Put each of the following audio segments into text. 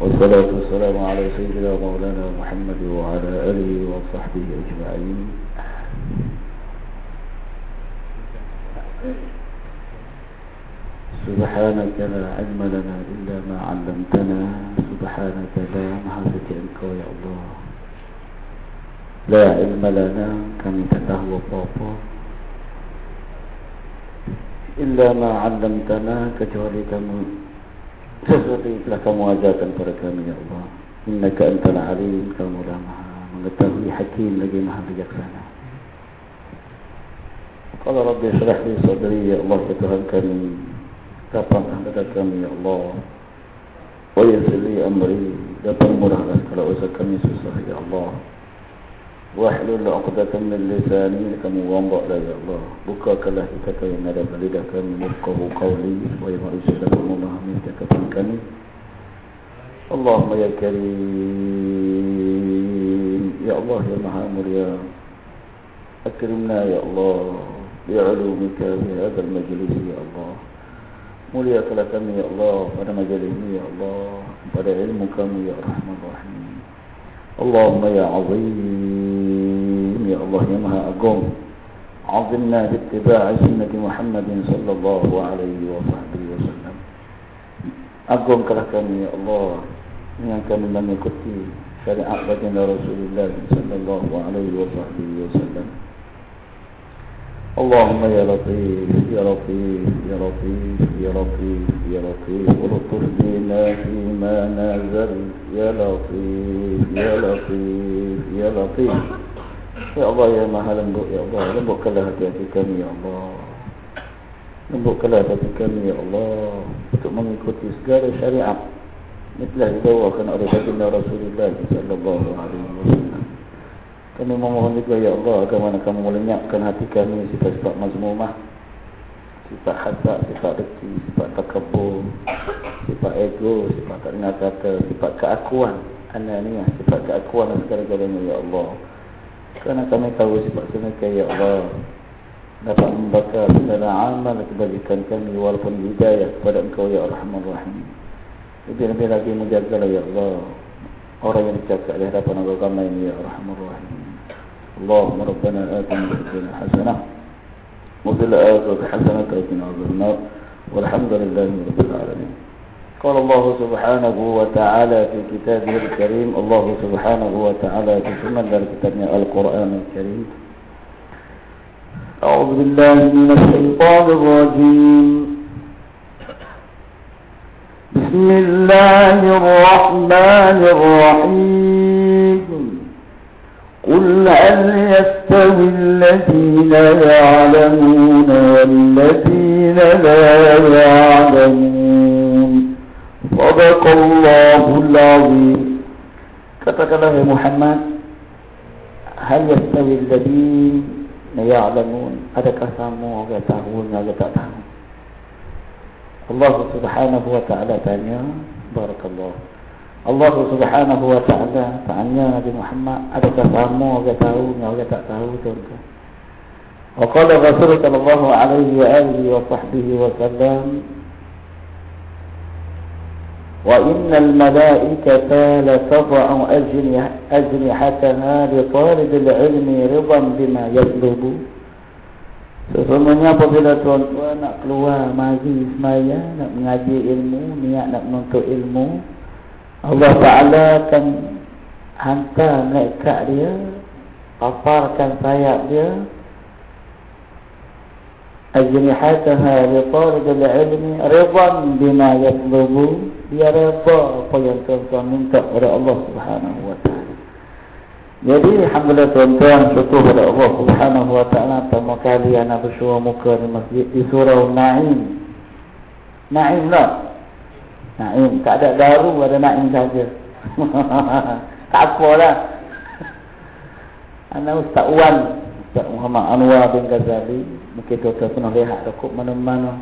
والصلاة والسلام على سيدنا مولانا محمد وعلى آله وصحبه أجمعين. سبحانك لا علم لنا إلا ما علمتنا. سبحانك لا محاسة أنك يا الله. لا علم لنا كم تتهوى بابا. إلا ما علمتنا kecuali sesuatu yang telah kamu ajarkan kepada kami ya Allah. Innaka antal alim kamu dah maha mengetahui hakim lagi maha bijaksana. Qala Rabbi syrah li sadri ya Allah ya Tuhan kami lapangkan dada kami ya Allah. Wa yassir li amri dapat murahkan kalau usaha kami susah ya Allah Wahlul 'uqdatam min lisani kamu wambak dah ya Allah bukakanlah kata yang ada pada lidah kami yafqahu qawli supaya manusia dapat memahami kata kami Allahumma ya karim ya Allah ya maha mulia akrimna ya Allah bi'ulumika bi hadzal majlis ya Allah muliakanlah kami ya Allah pada majlis ini ya Allah pada ilmu kami ya Rahman Rahim Allahumma ya azim يا الله يا مها أقوم. عظمنا باتباع سنة محمد صلى الله عليه وصحبه وسلم. أقوم كلا kami ya Allah yang kami mengikuti syariat baginda Rasulullah sallallahu alaihi wasallam اللهم يا لطيف يا لطيف يا لطيف يا لطيف يا لطيف. ولطف بنا فيما نزل. يا لطيف يا لطيف يا لطيف. Ya Allah ya maha lembut ya Allah. Lembutkanlah hati-hati kami ya Allah. Lembutkanlah hati kami ya Allah Untuk mengikuti segala syariat. Ini telah dibawakan oleh baginda Rasulullah Sallallahu alaihi wasallam. Kami memohon juga ya Allah Bagaimana kamu melenyapkan hati kami Sifat-sifat mazmumah Sifat hasad, sifat deki, sifat takabur Sifat ego, sifat tak dengar kata Sifat keakuan Ananiah, sifat keakuan dan segala-galanya ya Allah kerana kami tahu sifat mereka ya Allah dapat membakar segala amal kebajikan kami walaupun hidayah kepada engkau ya Rahman Rahim. Lebih-lebih lagi menjagalah ya Allah orang yang dicakap di hadapan agama ini ya Rahman Rahim. Allahumma Rabbana atina dunia hasanah fil akhirati hasanah wa qina adhaban walhamdulillahi rabbil alamin قال الله سبحانه وتعالى في كتابه الكريم الله سبحانه وتعالى في سنة كتابنا القرآن الكريم. أعوذ بالله من الشيطان الرجيم. بسم الله الرحمن الرحيم. قل هل يستوي الذين يعلمون والذين لا يعلمون؟ صدق الله العظيم katakanlah ya Muhammad hal yastawi alladhina ya'lamun adakah sama orang tahu atau tak tahu Allah Subhanahu wa taala tanya barakallah Allah Subhanahu wa taala tanya Nabi Muhammad adakah sama orang tahu atau orang tak tahu tuan-tuan وقال الرسول صلى الله عليه وآله وصحبه وسلم وإن الملائكة لتضع أجنحتها لطالب العلم رضا بما يطلب Sesungguhnya apabila tuan-tuan nak keluar mari semaya, nak mengaji ilmu, niat nak menuntut ilmu, Allah Ta'ala akan hantar malaikat dia, paparkan sayap dia, ajnihataha li talib al-ilmi ridan bima yatlubu dia reda apa yang tuan-tuan minta kepada Allah Subhanahu wa taala. Jadi alhamdulillah tuan-tuan syukur kepada Allah Subhanahu wa taala pertama kali ana bersua muka di masjid di surau Naim. Naim lah. Naim tak ada daru ada Naim saja. Tak apalah Anak Ustaz Wan Ustaz Muhammad Anwar bin Ghazali. Mungkin tuan-tuan pernah lihat Dekut mana-mana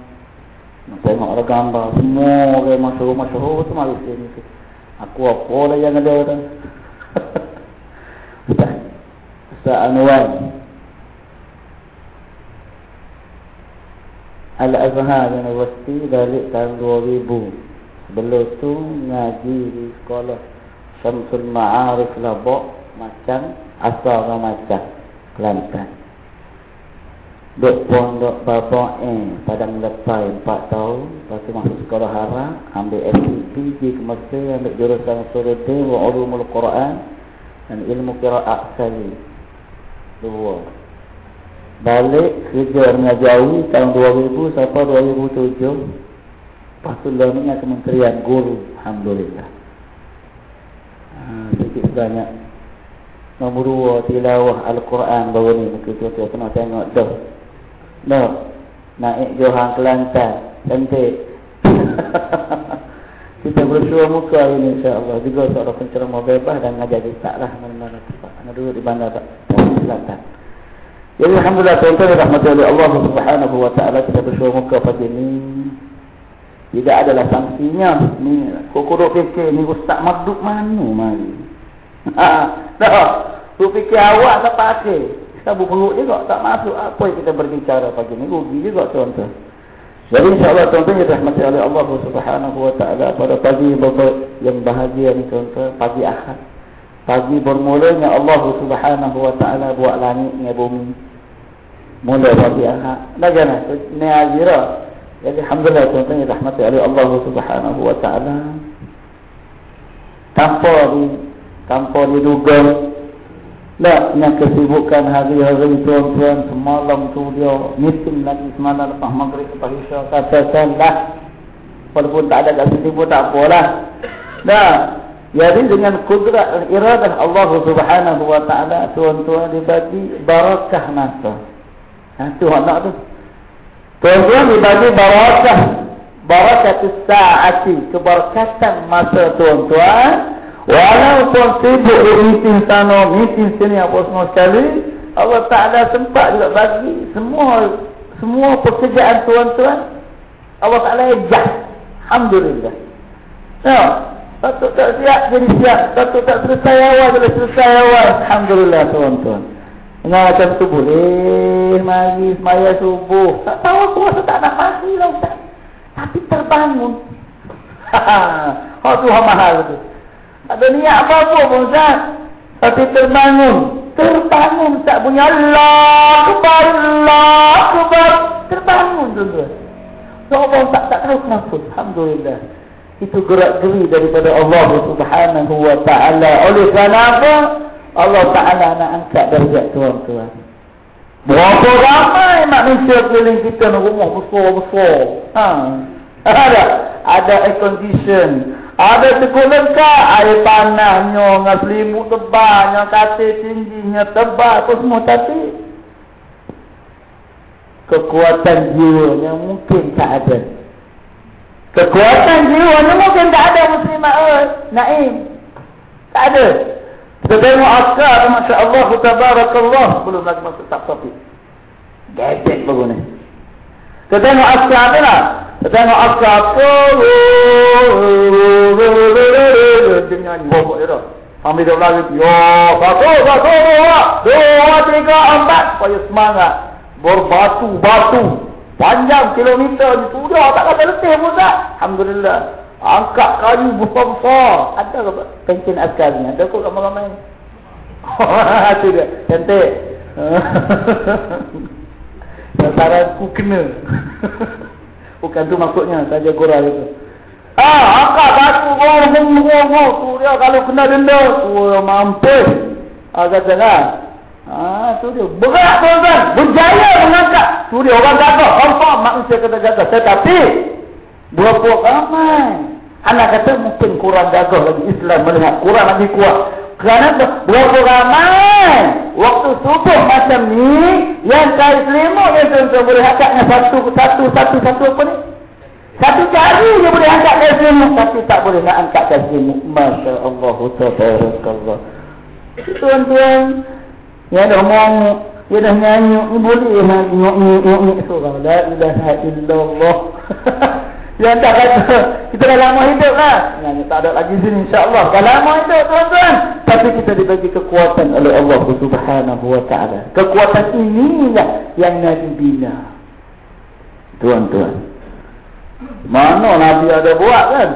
tengok ada gambar Semua orang masyarakat-masyarakat tu mari sini Aku apa lah yang ada tu? Ustaz. Ustaz Anwar. Al-Azhar University balik tahun 2000 Sebelum tu ngaji di sekolah Syamsul Ma'arif Labok Macam Asal macam Kelantan Duk pondok bapa eh Padang lepai 4 tahun. Lepas tu masuk sekolah haram Ambil SPP Pergi ke Mesir Ambil jurusan Surudi Wa ulumul Quran Dan ilmu kira'at sekali. Dua. Balik kerja mengajawi tahun 2000 sampai 2007 Lepas tu learning kementerian guru Alhamdulillah. Ha, Sedikit banyak Nombor dua tilawah Al-Quran baru ni. Tuan-tuan pernah tengok dah Dah Naik Johan Kelantan. Cantik. Kita bersua muka ini insyaAllah. Juga seorang penceramah bebas dan ngajar kita lah. Mana-mana tempat Mana dulu di bandar Selatan. Jadi Alhamdulillah tuan-tuan Rahmatullahi Allah Subhanahu Wa Taala Kita bersua muka pagi ini tidak adalah sanksinya. Ni kok fikir ni ustaz maduk mana mari. Ha, dah. Tu fikir awak tak pakai. Kita perut juga tak masuk apa yang kita berbicara pagi ni. Rugi juga tuan-tuan. Jadi insyaAllah tuan-tuan yang rahmati oleh Allah subhanahu wa ta'ala pada pagi yang bahagia ni tuan-tuan. Pagi ahad. Pagi bermulanya Allah subhanahu wa ta'ala buat langit ni bumi. Mula pagi ahad. Dah jangan. Ini azirah. Jadi alhamdulillah tuan-tuan yang rahmati oleh Allah Subhanahu wa taala. Tanpa di tanpa diduga lah nak kesibukan hari-hari tuan-tuan semalam tu dia meeting lagi semalam lepas maghrib lepas isya katakan lah walaupun tak ada kat situ pun tak apalah. Dah. Jadi dengan kudrat dan iradah Allah Subhanahu wa taala tuan-tuan dibagi barakah masa ha tu nak tu. Tuan-tuan dibagi barakah. Barakah sa'ati Keberkatan masa tuan-tuan Walaupun sibuk di meeting sana Meeting sini apa semua sekali Allah Ta'ala sempat juga bagi Semua Semua pekerjaan tuan-tuan Allah Ta'ala ejah Alhamdulillah Ya Satu tak siap jadi siap Satu tak selesai awal jadi selesai awal Alhamdulillah tuan-tuan Dengar macam tu boleh mari semaya subuh. Tak tahu aku rasa tak nak mari lah Ustaz. Tapi terbangun. Ha tu mahal tu. Ada niat apa-apa pun Ustaz. Tapi terbangun. Terbangun tak punya Allah Akbar Allah Akbar. Terbangun tu tu. Seorang tak tak tahu kenapa. Alhamdulillah. Itu gerak geri daripada Allah Subhanahu wa taala. Oleh kerana apa? Allah Ta'ala nak angkat darjat tuan-tuan. Berapa ramai manusia keliling kita nak rumah besar-besar. Ha. Ada. Ada air condition. Ada cukup lengkap. Air panahnya, dengan selimut tebalnya, katil tingginya, tebal apa semua. Tapi, kekuatan jiwanya mungkin tak ada. Kekuatan jiwanya mungkin tak ada muslimah. Naim. Tak ada. Kita tengok askar, Masya Allah, Tabarakallah. Belum lagi masuk tak topik. Gadget baru ni. Kita tengok askar ni lah. Kita tengok askar tu. Nyanyi. Bapak dia dah. Ambil dia lagi. Yo, satu, satu, dua. Dua, tiga, empat. Supaya semangat. Berbatu, batu. Panjang kilometer. Sudah tak kata letih pun tak. Alhamdulillah. Angkat kayu besar-besar. Ada ke pencin askar ni? Ada kot ramai-ramai? Itu dia. Cantik. Sasaran ku kena. Bukan tu maksudnya. Saja gurau itu. Ah, angkat batu. Oh, oh, oh, oh. Tu dia kalau kena denda. Tu mampus. Ah, kata lah. Ah, tu dia. Berat tuan-tuan. Berjaya mengangkat. Tu dia orang gagah. Confirm manusia kata gagah. Tetapi. Berapa ramai? Anak kata mungkin kurang gagah lagi Islam melihat kurang lagi kuat. Kerana berapa ramai waktu subuh macam ni yang kait selimut yang tuan-tuan boleh angkatnya satu, satu, satu, satu apa ni? Satu jari dia boleh angkat kait selimut tapi tak boleh nak angkat kait selimut. Masya Allah, Tabarakallah. Tuan-tuan, Ya dah ngomong, dia dah nyanyi, ni boleh ya nyok nyok nyok seorang. La ilaha illallah. Yang tak kata Kita dah lama hidup lah. Yang tak ada lagi sini insyaAllah. Dah lama hidup tuan-tuan. Tapi kita diberi kekuatan oleh Allah subhanahu wa ta'ala. Kekuatan inilah yang Nabi bina. Tuan-tuan. Mana Nabi ada buat kan?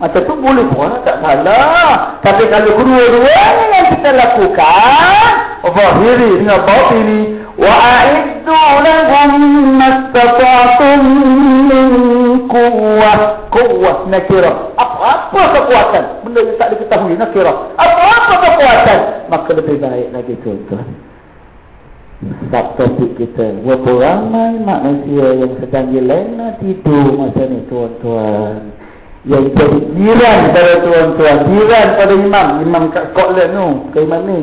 Macam tu boleh buat tak salah. Tapi kalau kedua-dua yang kita lakukan Zahiri dengan batin ni Wa'idu lahum mastata'atun kuwat nakirah. Apa-apa kekuatan. Benda yang tak diketahui nakirah. Apa-apa kekuatan. Maka lebih baik lagi tuan-tuan. Sebab topik kita. Berapa ramai manusia yang sedang jelena tidur masa ni tuan-tuan. Yang jadi jiran pada tuan-tuan. Jiran pada imam. Imam kat Scotland tu. Ke imam ni.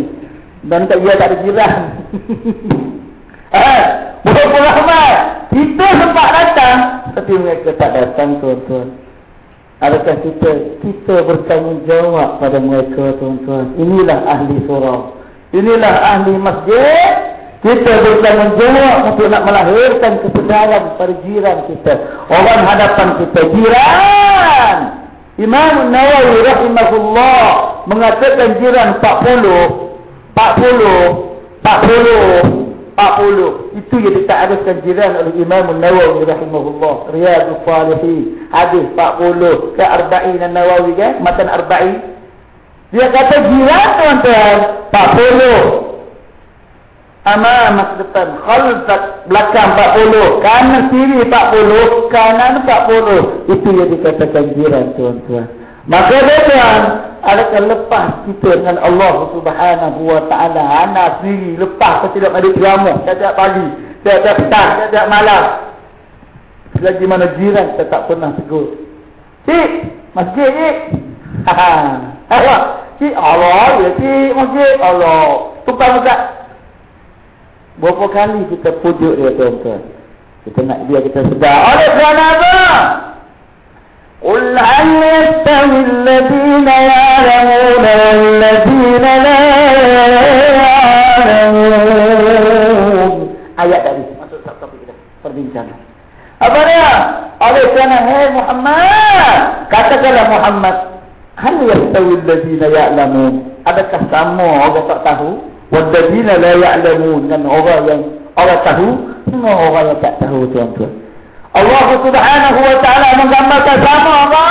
Dan tak dia tak ada jiran. Eh, berapa ramai kita sempat datang. Tapi mereka tak datang tuan-tuan. Adakah kita kita bertanggungjawab pada mereka tuan-tuan? Inilah ahli surah inilah ahli masjid. Kita bertanggungjawab untuk nak melahirkan kebenaran pada jiran kita. Orang hadapan kita jiran. Imam Nawawi rahimahullah mengatakan jiran 40, 40, 40, 40. Itu yang ditakdirkan jiran oleh Imam Nawawi rahimahullah. Riyadus Salihin. Hadis 40 ke 40 Nawawi kan? Matan 40. Dia kata jiran tuan-tuan 40 amam depan khalfat belakang 40 kanan kiri 40 kanan 40 itu yang dikatakan jiran tuan-tuan maka tuan adakah lepas kita dengan Allah subhanahu wa ta'ala anak sendiri lepas ke tidak ada drama setiap pagi setiap petang setiap malam. Selagi mana jiran kita tak pernah tegur. Cik masjid cik. Haha. Cik Allah ya cik masjid Allah. Tumpah mazat Berapa kali kita pujuk dia tuan-tuan. Kita nak dia kita sedar. Oleh kerana apa? Qul hal yastawi alladhina ya'lamuna walladhina la ya'lamun. Ayat tadi. Perbincangan. Apa dia? Oleh kerana hai Muhammad, katakanlah Muhammad, hal yastawi alladhina ya'lamun? Adakah sama orang tak tahu? Wadadina la ya'lamun dan orang yang orang tahu dengan orang yang tak tahu tuan-tuan. Allah Subhanahu wa taala menggambarkan sama apa?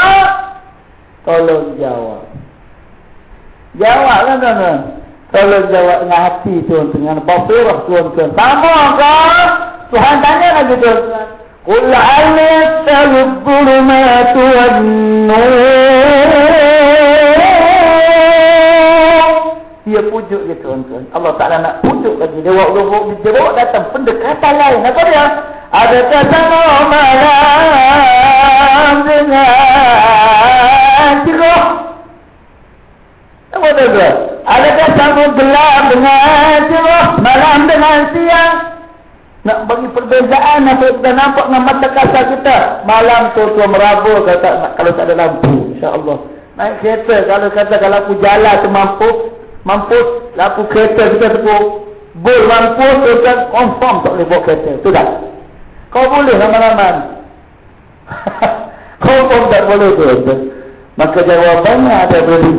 Tolong jawab. Jawab kan tuan-tuan? Tolong jawab dengan hati tuan-tuan dengan basirah tuan-tuan. Sama apa? Tuhan tanya lagi tuan-tuan. Qul 'ala al-dhulumati wan-nur dia pujuk dia tuan-tuan. Allah Ta'ala nak pujuk lagi. Dia bawa, dia bawa datang pendekatan lain. Apa dia? Ada sama malam dengan cerah. Apa dia? Ada sama gelap dengan cerah. Malam dengan siang. Nak bagi perbezaan apa kita nampak dengan mata kasar kita. Malam tu tu meraba kata kalau tak ada lampu. InsyaAllah. Naik kereta kalau kata kalau aku jalan tu mampu mampus lampu kereta kita tepuk bol mampus kita confirm tak boleh bawa kereta tu dah kau boleh lama-lama confirm tak boleh tu maka jawabannya ada dari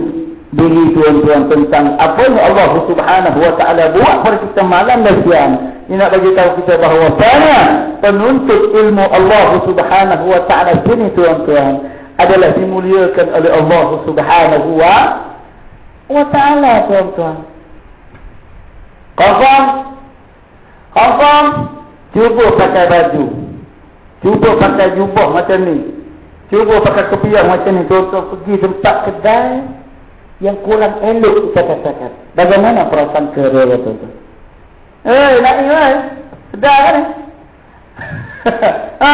diri tuan-tuan tentang apa yang Allah subhanahu wa ta'ala buat pada kita malam dan siang ini nak bagi tahu kita bahawa sana penuntut ilmu Allah subhanahu wa ta'ala sini tuan-tuan adalah dimuliakan oleh Allah subhanahu wa ta'ala tuan-tuan. Kafam. Kafam. Cuba pakai baju. Cuba pakai jubah macam ni. Cuba pakai kepiang macam ni. Tuan-tuan pergi tempat kedai yang kurang elok kita katakan. Bagaimana perasaan kerja tuan-tuan? Eh, nak ni kan? Sedar kan? ha,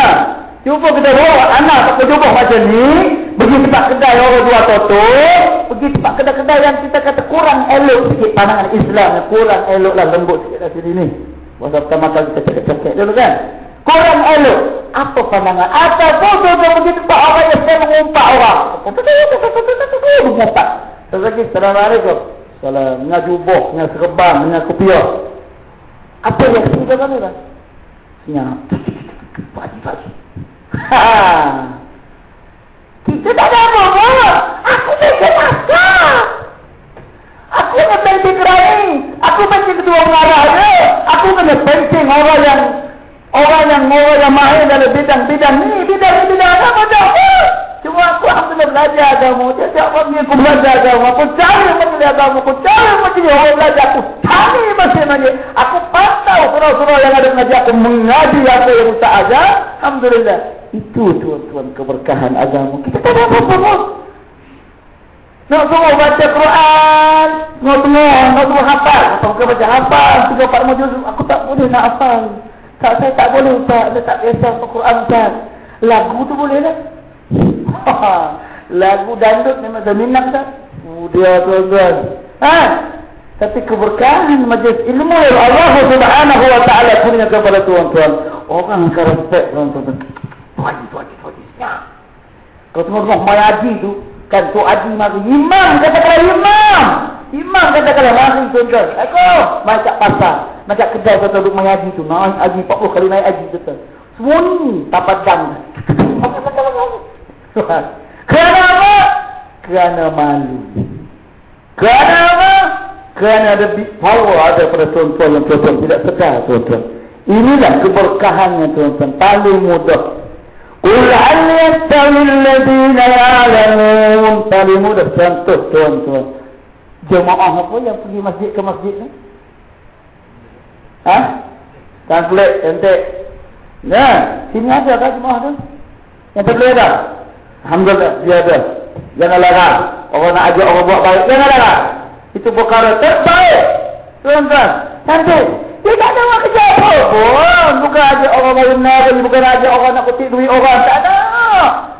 cuba kita bawa anak pakai jubah macam ni. Pergi tempat kedai orang jual toto. Pergi tempat kedai-kedai yang kita kata kurang elok sikit pandangan Islam. Kurang elok lah lembut sikit dari sini ni. Masa pertama kali kita cakap-cakap dulu kan. Kurang elok. Apa pandangan? Apa pun tu pergi tempat orang yang saya mengumpat orang. Mengumpat. Terus lagi, Assalamualaikum. Kalau dengan jubah, dengan serban, dengan kopiah. Apa yang kita kami kan? Senyap. Pagi-pagi. Ha. Kita tak ada apa-apa. Aku baca masak. Aku kena pencing kerai. Aku pencing ketua mengarah dia. Aku kena pencing orang yang orang yang orang yang mahir dalam bidang-bidang ni. Bidang-bidang apa apa? Cuma aku alhamdulillah belajar agama. Tiap-tiap pagi aku belajar agama. Aku cari majlis agama. Aku cari majlis orang belajar. Aku cari majlis-majlis. Aku pantau surau-surau yang ada mengajar. Aku mengaji apa yang Ustaz ajar. Alhamdulillah. Itu tuan-tuan keberkahan agama. Kita tak ada apa-apa. Nak semua baca Quran. Nak semua, nak semua hafal. Bukan baca hafal. Tiga empat majlis. Aku tak boleh nak hafal. Tak, saya tak boleh Ustaz. Saya tak biasa Quran Ustaz. Lagu tu boleh lah. Lagu dandut memang saya minat tak? Oh, dia tuan-tuan. Ha? Tapi keberkahan majlis ilmu Allah subhanahu wa ta'ala punya kepada tuan-tuan. Orang akan respect tuan-tuan. Tuan-tuan, tuan-tuan. Kalau tengok rumah Mai Haji tu, kan tu Haji mari. Imam kata-kata imam. Imam kata-kata mari tuan-tuan. Aku, mai kat pasar. Mai kat kedai kata duduk Mai Haji tu. Naik Haji 40 kali naik Haji tu. Semua ni tapadang. Kerana apa? Kerana malu. Kerana apa? Kerana ada power ada pada tuan-tuan yang tuan-tuan tidak sedar tuan-tuan. Inilah keberkahannya tuan-tuan. Paling mudah. Qul hal yastawi alladhina ya'lamun. Paling mudah contoh tuan-tuan. Jemaah apa yang pergi masjid ke masjid ni? Ha? Translate, ente. Ya, sini ada kan jemaah tu? Yang perlu ada? Alhamdulillah, dia ada. Jangan larang. Orang nak ajak orang buat baik, jangan larang. Itu perkara terbaik. Tuan-tuan, cantik. Dia tak ada orang kerja apa pun. Bukan ajak orang baru nari, bukan ajak orang nak kutip duit orang. Tak ada.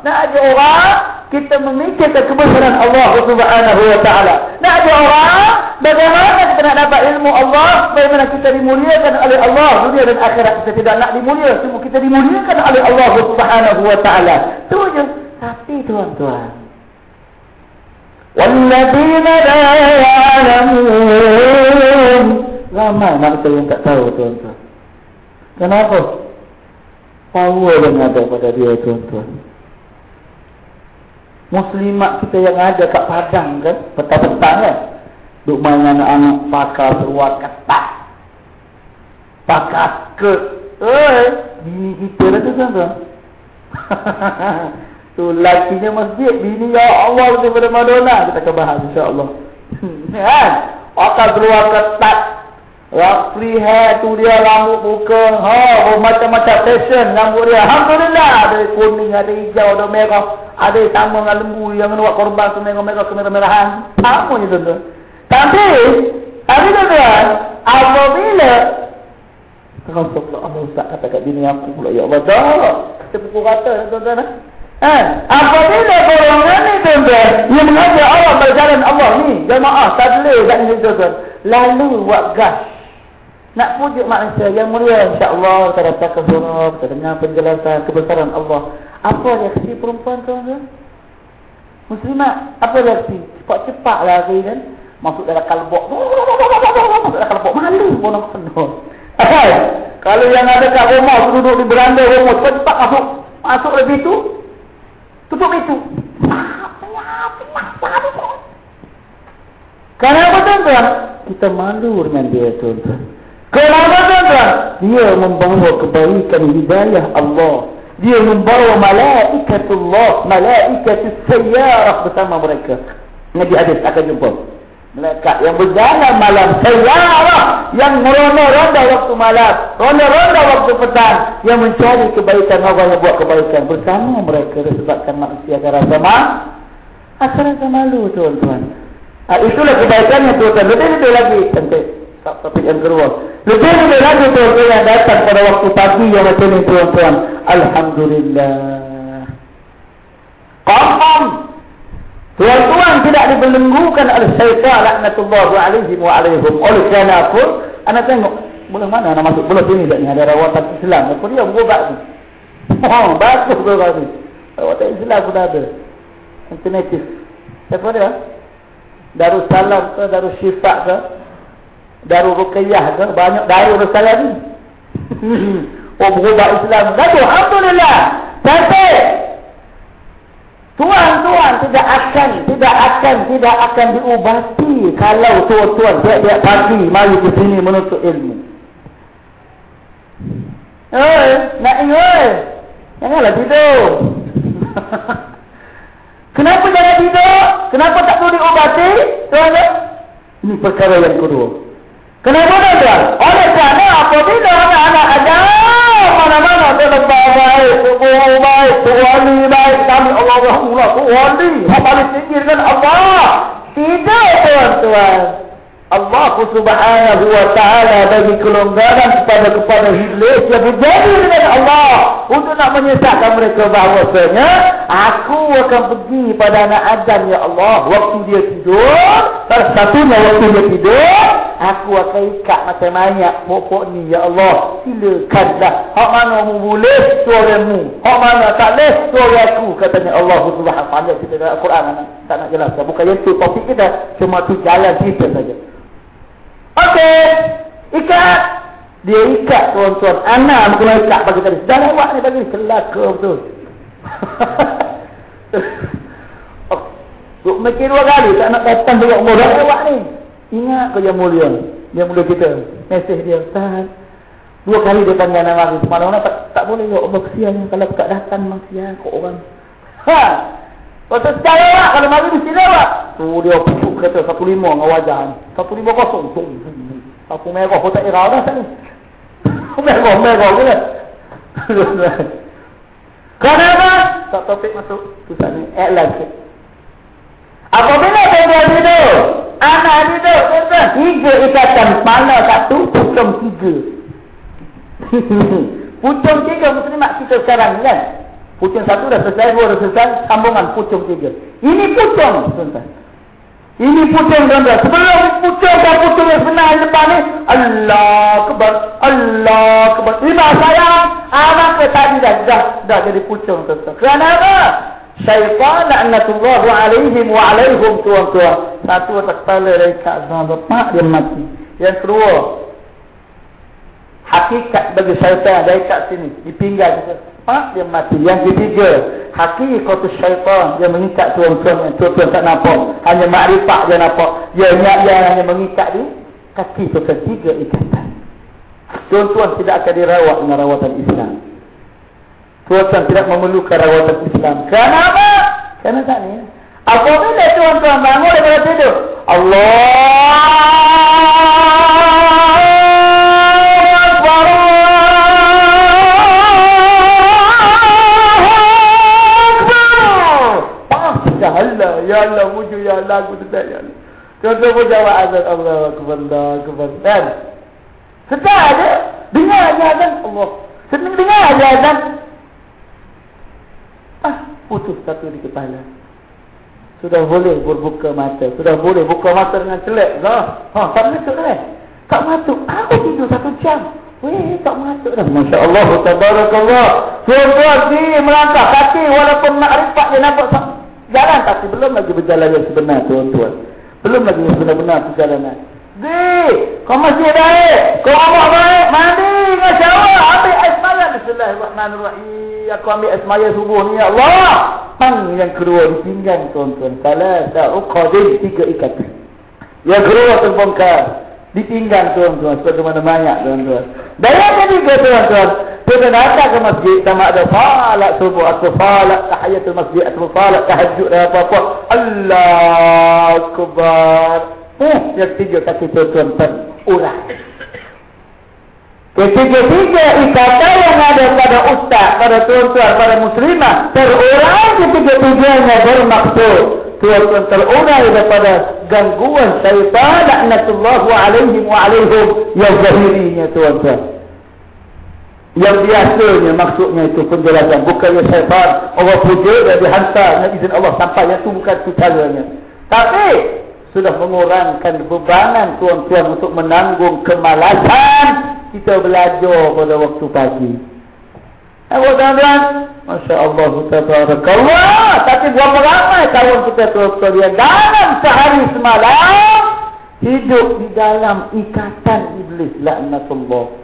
Nak ajak orang, kita memikirkan kebesaran Allah Subhanahu wa taala. Nak ajak orang, bagaimana kita nak dapat ilmu Allah, bagaimana kita dimuliakan oleh Allah dunia dan akhirat. Kita tidak nak dimuliakan, cuma kita dimuliakan oleh Allah Subhanahu wa taala. Itu je. Tapi tuan-tuan, Walladzina la ya'lamun. Ramai manusia yang tak tahu tuan-tuan. Kenapa? Power yang ada pada dia tuan-tuan. Muslimat kita yang ada kat Padang kan, petang-petang kan. Duk main anak-anak pakai seluar ketat. Pakai skirt. Eh, bini kita lah tu tuan-tuan. Tu lakinya masjid, bini ya Allah daripada Madonna. Kita akan bahas insya-Allah. kan? Akan keluar ketat. Free hair tu dia rambut muka. Ha, oh, macam-macam fashion rambut dia. Alhamdulillah. Ada kuning, ada hijau, ada merah. Ada sama dengan lembu yang buat korban tu merah-merah kemerah-merahan. Sama je tuan-tuan. Tapi, tapi tuan-tuan, apabila Rasulullah Allah Ustaz kata kat bini aku pula Ya Allah dah Kita pukul rata tuan-tuan Eh, apabila golongan ni tuan-tuan yang mengajak Allah berjalan Allah ni, jemaah tadlil kat ni tuan-tuan, lalu buat gas. Nak pujuk manusia yang mulia insya-Allah kita datang ke surau, kita dengar penjelasan kebesaran Allah. Apa reaksi perempuan tuan-tuan? Muslimat, apa reaksi? Cepat-cepat lari kan? Masuk dalam kalbok. Masuk dalam kalbok. Malu pun. Kalau yang ada kat rumah, duduk di beranda rumah, cepat-cepat masuk. Masuk lebih tu, Tutup itu. Kenapa tuan-tuan? Kita malu dengan dia tuan-tuan. Kenapa tuan-tuan? Dia membawa kebaikan hidayah Allah. Dia membawa malaikatullah, malaikatus sayyarah bersama mereka. Nabi hadis akan jumpa. Malaikat yang berjalan malam sayyarah yang meronda-ronda waktu malam, ronda-ronda waktu petang yang mencari kebaikan orang yang buat kebaikan bersama mereka disebabkan manusia akan rasa malu. Akan rasa malu tuan-tuan. Ah, itulah kebaikannya tuan-tuan. Lebih-lebih lagi cantik. Tak topik yang kedua. Lebih-lebih lagi tuan-tuan yang datang pada waktu pagi yang macam ini tuan-tuan. Alhamdulillah. Qam Tuan-tuan tidak dibelenggukan oleh syaitan laknatullah alaihim wa alaihim. Oleh kerana apa? Anak tengok. Boleh mana anak masuk bola sini tak ni? Ada rawatan Islam. Apa dia berobat ni? Oh, bagus berobat ni. Rawatan Islam pun ada. Alternatif. Siapa dia? Darussalam ke, Darussifat ke, Darul Ruqayyah ke, banyak Darul Salam ni. oh berubah Islam. Gaduh, Alhamdulillah. Tapi Tuan-tuan tidak akan, tidak akan, tidak akan diubati kalau tuan-tuan tiap-tiap pagi mari ke sini menuntut ilmu. Eh, nak ingat. Janganlah tidur. Kenapa jangan tidur? Kenapa tak perlu diubati? Tuan, ini perkara yang kedua. Kenapa tuan? Oleh kerana apabila anak-anak ada mana-mana dia lebih baik, tubuh baik, tuwali baik, kami Allah Rahulullah, tuwali, paling tinggi dengan Allah. Tidak tuan-tuan. Allah subhanahu wa ta'ala bagi kelonggaran kepada kepada iblis yang berjadi dengan untuk nak menyesatkan mereka bahawasanya aku akan pergi pada anak Adam ya Allah. Waktu dia tidur salah satunya waktu dia tidur aku akan ikat macam banyak pokok ni ya Allah. Silakanlah hak mana mu boleh suaramu? Hak mana tak boleh suara aku? Katanya Allah subhanahu wa kita dalam Al-Quran tak nak jelaskan. Bukan yang tu topik kita. Cuma tu jalan kita saja. Okey. Ikat. Dia ikat tuan-tuan. Anak kena ikat bagi tadi. Dah lewat ni tadi. Kelaka betul. oh. Duk mikir dua kali. Tak nak datang dengan umur. Dah lewat ni. Ingat ke yang mulia. Yang mulia kita. Mesej dia. Ustaz. Dua kali dia panggil anak lagi. Mana-mana tak, tak boleh. Ya Allah kesian. Kalau tak datang memang kesian. Orang. Ha. Lepas tu lewat. Kalau mari mesti lewat. Tu dia pucuk kereta satu lima dengan wajah ni. Satu lima kosong. Tum. Aku merah pun tak irau dah merah, merah ke lah. Kenapa? Tak topik masuk. Susah ni. Iklan sikit. Apabila dia hidup. Anak hidup. Tiga ikatan. Mana satu. Pucung tiga. Pucung tiga. Muslimat kita sekarang kan. Pucung satu dah selesai, dua dah selesai, sambungan pucung tiga. Ini pucung, tuan-tuan. Ini pucung, tuan-tuan. Sebelum pucung dan pucung yang sebenar di depan ni, Allah kebar, Allah kebar. Lima sayang, anak ke tadi dah, dah, dah jadi pucung, tuan-tuan. Kerana apa? Syaitan la'natullahu alaihim wa alaihum, tuan-tuan. Satu atas kepala dari Kak Zahab, dia mati. Yang kedua, hakikat bagi syaitan dari kat sini, di pinggang kita. Ha? Dia mati. Yang ketiga, hakikatus syaitan dia mengikat tuan-tuan yang tuan-tuan tak nampak. Hanya makrifat dia nampak. Dia niat dia hanya mengikat di kaki tuan tiga ikatan. Tuan-tuan tidak akan dirawat dengan rawatan Islam. Tuan-tuan tidak memerlukan rawatan Islam. Kenapa? Kerana tak ni. Apabila tuan-tuan bangun daripada tidur. Allah ya Allah, wujud ya Allah, aku tetap ya Allah. Contoh pun jawab azan Allah, kebenar, kebenar. Kan? Sedar aja, dengar aja azan Allah. Senang dengar aja azan. Ah, putus satu di kepala. Sudah boleh berbuka mata. Sudah boleh buka mata dengan celek. Lah. Ha, tak masuk dah. Tak masuk. Aku tidur satu jam. Weh, tak masuk dah. Masya Allah, tabarakallah. Tuan-tuan ni melangkah kaki walaupun makrifat dia nampak Jalan tapi belum lagi berjalan yang sebenar tuan-tuan. Belum lagi yang benar-benar perjalanan. Di, kau masih baik. Kau amat baik. Mandi dengan syawal. Ambil air semaya. Bismillahirrahmanirrahim. Aku ambil air semaya subuh ni. Ya Allah. Pang yang kedua di pinggang tuan-tuan. Salah. Tak. Oh, tiga ikatan. Yang kedua terbongkar. Di pinggang tuan-tuan. Sebagaimana banyak tuan-tuan. Dan yang ketiga tuan-tuan. Kita datang ke masjid sama ada salat subuh atau salat tahiyatul masjid atau salat tahajud dan apa-apa. Allah akbar. Eh, yang tiga kaki tuan terurai. Ketiga-tiga ikatan yang ada pada ustaz, pada tuan-tuan, pada muslimah terurai ketiga-tiganya bermaksud tuan-tuan terurai daripada gangguan syaitan laknatullahu alaihim wa alaihim yang zahirinya tuan-tuan. Yang biasanya maksudnya itu penjelasan. Bukannya syaitan. Allah puja dan dihantar dengan izin Allah. Sampai yang itu bukan itu caranya. Tapi sudah mengurangkan bebanan tuan-tuan untuk menanggung kemalasan kita belajar pada waktu pagi. Eh, tuan-tuan, Masya Allah Tabarakallah Tapi berapa ramai kawan kita tu dia Dalam sehari semalam Hidup di dalam ikatan iblis La'natullah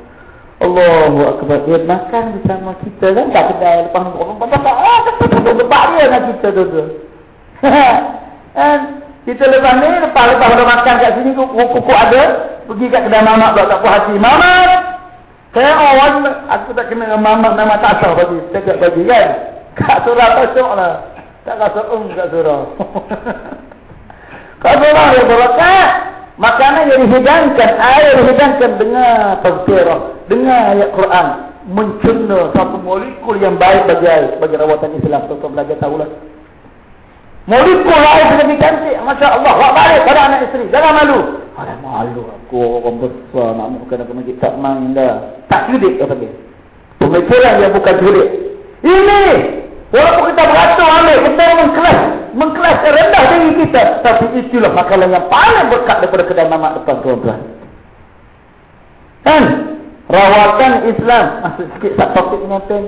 Allahu Akbar Dia makan bersama kita kan Tak kedai lepas orang Bapak ah, Bapak dia dengan kita tu tu Kan kita lepas ni Lepas-lepas dah makan kat sini Kuku ada Pergi kat kedai mamak Tak puas hati Mamak saya orang aku tak kena mamak nama tak sah bagi. Cakap bagi kan. Kak surah pasuk lah. Tak rasa um kat surah. Kak surah yang berkat. Makanan yang dihidangkan. Air dihidangkan. Dengar tazkirah. Dengar ayat Quran. Mencerna satu molekul yang baik bagi air. Bagi rawatan Islam. Tuan-tuan belajar tahulah. Molekul air lebih cantik. Masya Allah. Wak balik pada anak isteri. Jangan malu. Ada malu aku orang besar nak makan apa masjid tak main dah. Tak judik kata dia. Pemikiran yang bukan judik. Ini walaupun kita beratur ambil kita mengkelas mengkelas rendah diri kita tapi itulah makanan yang paling berkat daripada kedai mamak depan tuan-tuan. Kan? Rawatan Islam. Masuk sikit tak topik ni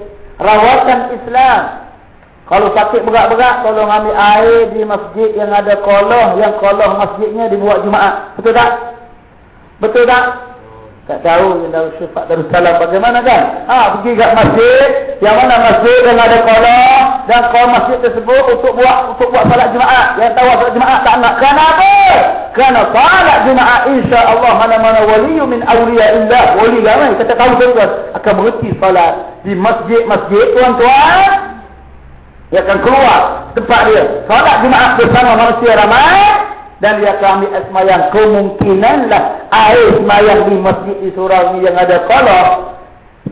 Rawatan Islam. Kalau sakit berat-berat, tolong ambil air di masjid yang ada koloh, yang koloh masjidnya dibuat Jumaat. Betul tak? Betul tak? Tak tahu yang Darul Syifat Darul Salam bagaimana kan? Ha, pergi kat masjid, yang mana masjid yang ada koloh, dan koloh masjid tersebut untuk buat untuk buat salat Jumaat. Yang tahu salat Jumaat tak nak. Kenapa? Kerana salat Jumaat insya-Allah mana-mana wali min awliya illah, wali ramai kita tahu tuan akan berhenti salat di masjid-masjid tuan-tuan dia akan keluar tempat dia. Salat Jumaat bersama manusia ramai. Dan dia akan ambil semayang. Kemungkinanlah air semayang di masjid di surau ni yang ada kolok.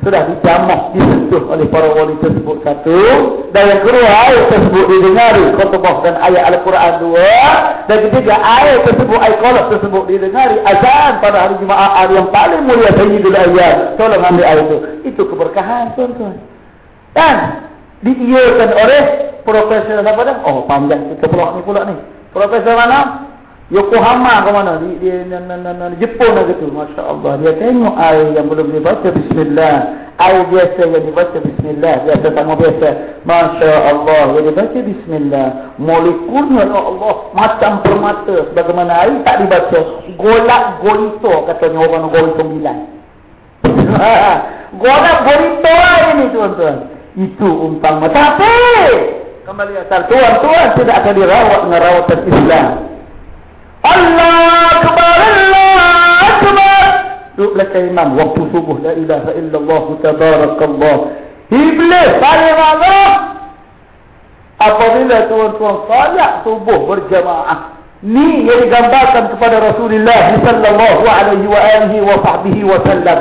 Sudah dijamah, disentuh oleh para wali tersebut satu. Dan yang kedua, air tersebut didengari. Khutbah dan ayat Al-Quran dua. Dan ketiga, air tersebut, air kolok tersebut didengari. Azan pada hari Jumaat hari yang paling mulia. Sayyidul Ayat. Tolong ambil air itu. Itu keberkahan tuan-tuan. Dan diiyakan oleh profesor apa dah? Oh, panjang kita pula ni pula ni. Profesor mana? Yokohama ke mana? Di, di, di, di, Jepun lah gitu. Masya Allah. Dia tengok air yang belum dibaca Bismillah. Air biasa yang dibaca Bismillah. Biasa tak biasa. Masya Allah. Yang dibaca Bismillah. Molekulnya ya Allah. Macam permata. Sebagaimana air tak dibaca. Golak golito katanya orang golito bilang. Golak golito lah ini tuan-tuan. Itu umpama. Tapi, kembali asal tuan-tuan tidak akan dirawat dengan Islam. Allah Akbar, Allah Akbar. Duduk belakang imam. Waktu subuh. La ilaha illallah. Tabarakallah. Iblis paling malam. Apabila tuan-tuan salat subuh berjamaah. Ni yang digambarkan kepada Rasulullah sallallahu alaihi wa alihi wa sahbihi wa sallam.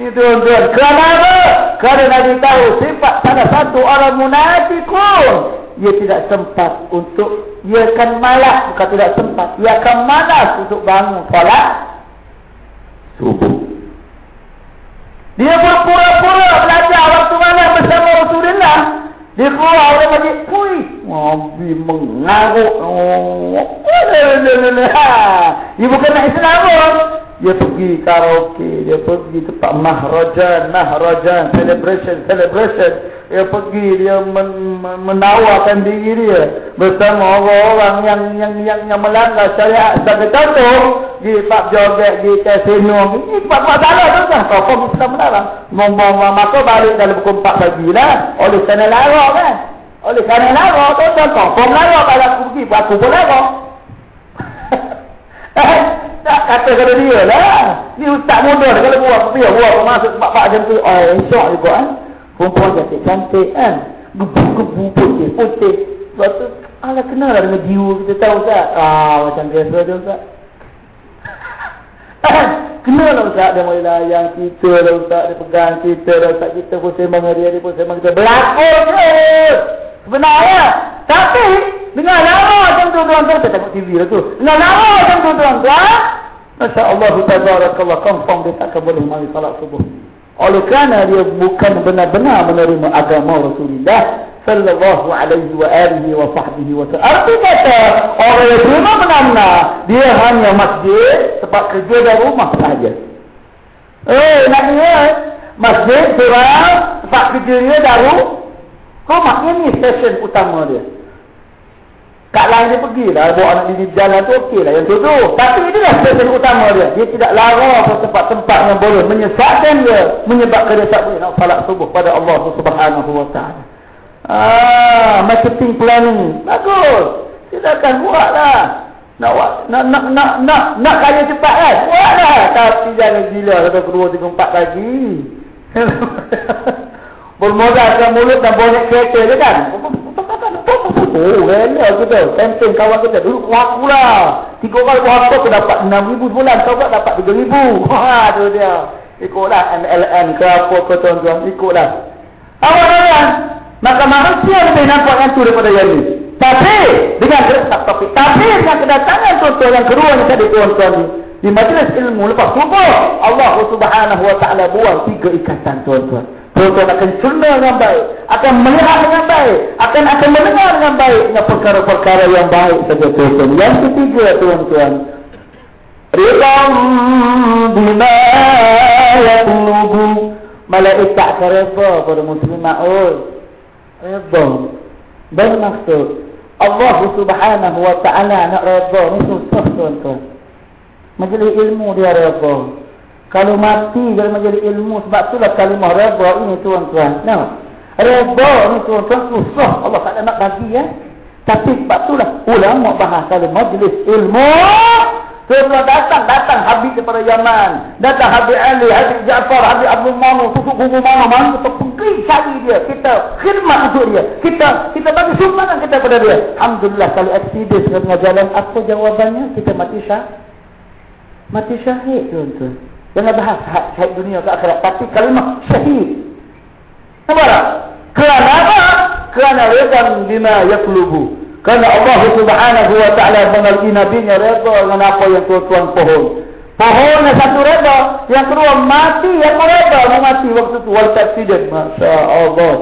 Ini tuan-tuan. Kerana apa? Kerana Nabi tahu sifat salah satu orang munafikun. Ia tidak sempat untuk, ia akan malas bukan tidak sempat. Ia akan malas untuk bangun salat subuh. Dia berpura-pura belajar waktu mana bersama Rasulullah. Dia keluar oleh majid. Pui. Nabi mengaruk. Oh. Dia bukan nak pun dia pergi karaoke, dia pergi tempat mahrajan, mahrajan, celebration, celebration. Dia pergi, dia men, men, menawarkan diri dia bersama orang-orang yang yang yang, yang melanggar syariat sebagai contoh di pub joget, di casino. Ini pak-pak salah tu kan? Kau pun bisa melarang. Ngomong maka balik dalam pukul 4 pagi lah. Oleh sana larang kan? Oleh sana larang tu kan? Kau pun kalau aku pergi, aku pun larang. Tak kata kepada dia lah. Ni ustaz muda kalau buat dia buat masuk pak-pak macam tu. Oh, insya juga kan. Perempuan cantik-cantik kan. Gebu-gebu putih-putih. Sebab tu, ala kenal lah dengan jiwa kita tahu tak? Ah, macam biasa je ustaz. kenal lah ustaz. Dia boleh layan kita lah ustaz. Dia pegang kita lah ustaz. Kita pun sembang. Dia pun sembang kita. Berlakon je. Sebenarnya. Tapi, dengan lama macam tu tuan-tuan. Kita tengok TV lah tu. Dengan lama macam tu tuan-tuan. Masya Allah. Tabarakallah. Confirm dia takkan boleh mari salat subuh. Oleh kerana dia bukan benar-benar menerima agama Rasulullah sallallahu alaihi wa alihi wa sahbihi wa sallam. Arti kata orang yang terima benar-benar dia hanya masjid sebab kerja dari rumah sahaja. Eh, nak lihat masjid surau tempat kerja dia dari Rumah ini stesen utama dia. Kat lain dia pergi lah. Bawa anak dia di jalan tu okey lah. Yang tu. Tapi inilah stesen utama dia. Dia tidak lara ke tempat-tempat yang boleh menyesatkan dia. Menyebabkan dia tak boleh nak salat subuh pada Allah subhanahu wa ta'ala. Ah, marketing planning. Bagus. Silakan buat lah. Nak, nak, nak, nak, nak, nak kaya cepat kan? Buat lah. Tapi jangan gila. Kata kedua, tiga, empat lagi. Bermodalkan mulut dan banyak kereta je kan? Oh, rela kita. Campaign kawan kita. Dulu aku lah. Tiga orang buat apa tu dapat RM6,000 sebulan. Kau pula dapat RM3,000. Ha, tu dia. Ikutlah MLM ke apa ke tuan-tuan. Ikutlah. Awak orang. Maka manusia lebih nampak yang tu daripada yang ni. Tapi, dengan topik. Tapi, dengan kedatangan tuan-tuan yang kedua ni tadi tuan-tuan ni. Di majlis ilmu lepas subuh. Allah subhanahu wa ta'ala buang tiga ikatan tuan-tuan. Tuan-tuan akan cerna dengan baik. Akan melihat dengan baik. Akan akan mendengar dengan baik. Dengan perkara-perkara yang baik saja tuan-tuan. Yang ketiga tuan-tuan. Ridam bima yakulubu. Malaikat akan reba pada muslimah. Oh. Reba. Bermaksud. Allah subhanahu wa ta'ala nak reba. Ini susah tuan-tuan. Majlis ilmu dia reba. Kalau mati dalam menjadi ilmu sebab itulah kalimah redha ini tuan-tuan. Nah, redha ni tuan-tuan susah Allah tak nak bagi ya. Tapi sebab itulah ulama bahas kalau majlis ilmu Tuan-tuan datang, datang Habib daripada Yaman. Datang Habib Ali, Habib Ja'far, Habib Abdul Manu, Susuk Gugu Manu. Mana kita pergi cari dia. Kita khidmat untuk dia. Kita kita bagi sumbangan kita kepada dia. Alhamdulillah kalau aksidis dengan jalan apa jawabannya? Kita mati syah. Mati syahid tuan-tuan. Jangan bahas syahid dunia ke akhirat. Tapi kalimah syahid. Kenapa? Kerana apa? Kerana redam bima yaklubu. Kerana Allah subhanahu wa ta'ala mengerti nabinya reda dengan apa yang tuan-tuan pohon. Pohon yang satu reda. Yang kedua mati yang mereda. Mati waktu itu. Wal-Taksidat. Masya Allah.